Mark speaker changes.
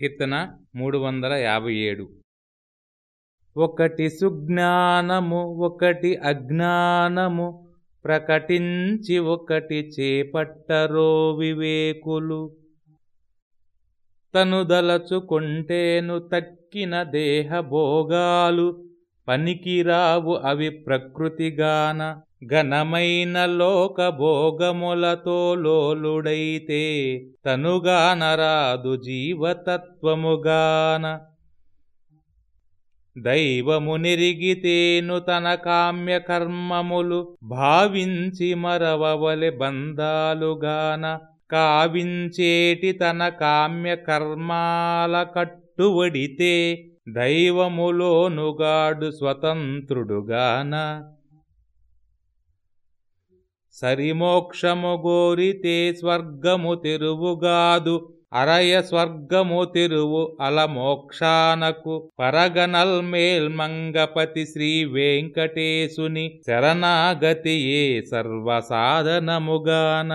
Speaker 1: కీర్తన మూడు వందల యాభై ఏడు. ఒకటి సుజ్ఞానము ఒకటి అజ్ఞానము ప్రకటించి ఒకటి చేపట్టరో వివేకులు. తనుదలచుకుంటేను తక్కిన దేహ భోగాలు పనికిరావు అవి ప్రకృతిగాన. ఘనమైన లోక భోగములతో లోలుడైతే తనుగానరాదు జీవతత్వముగాన. దైవము నిరిగితేను తన కామ్య కర్మములు భావించి మరవవలె బంధాలుగాన. కావించేటి తన కామ్య కర్మాల కట్టువడితే దైవములోనుగాడు స్వతంత్రుడుగాన. సరిమోక్షము గోరితే స్వర్గము తెరువుగాదు అరయ స్వర్గము తెరువు అలమోక్షానకు. పరగనల్ మేల్మంగపతి శ్రీ వెంకటేశుని శరణాగతియే సర్వసాధనముగాన.